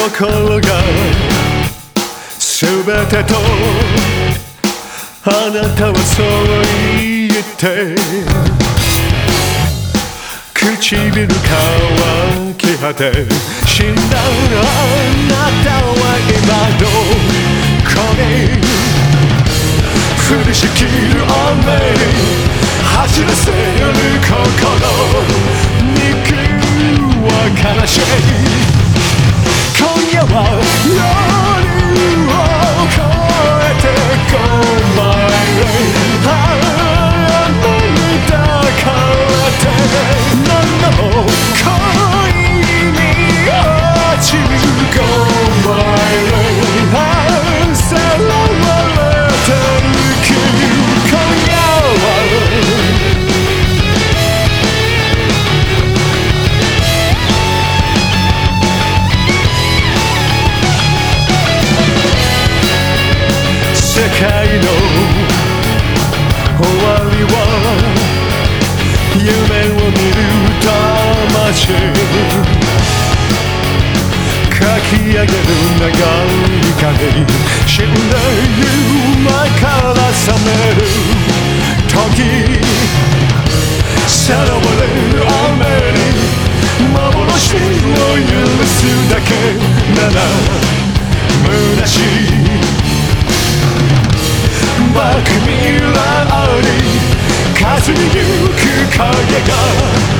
心が全てとあなたはそう言って唇乾き果て死んだあなたは今どこに降りしきる雨走らせ夢を見る魂書き上げる長い影死んで夢から覚める時。さらわれる雨に幻を許すだけなら。虚しいにゆく影が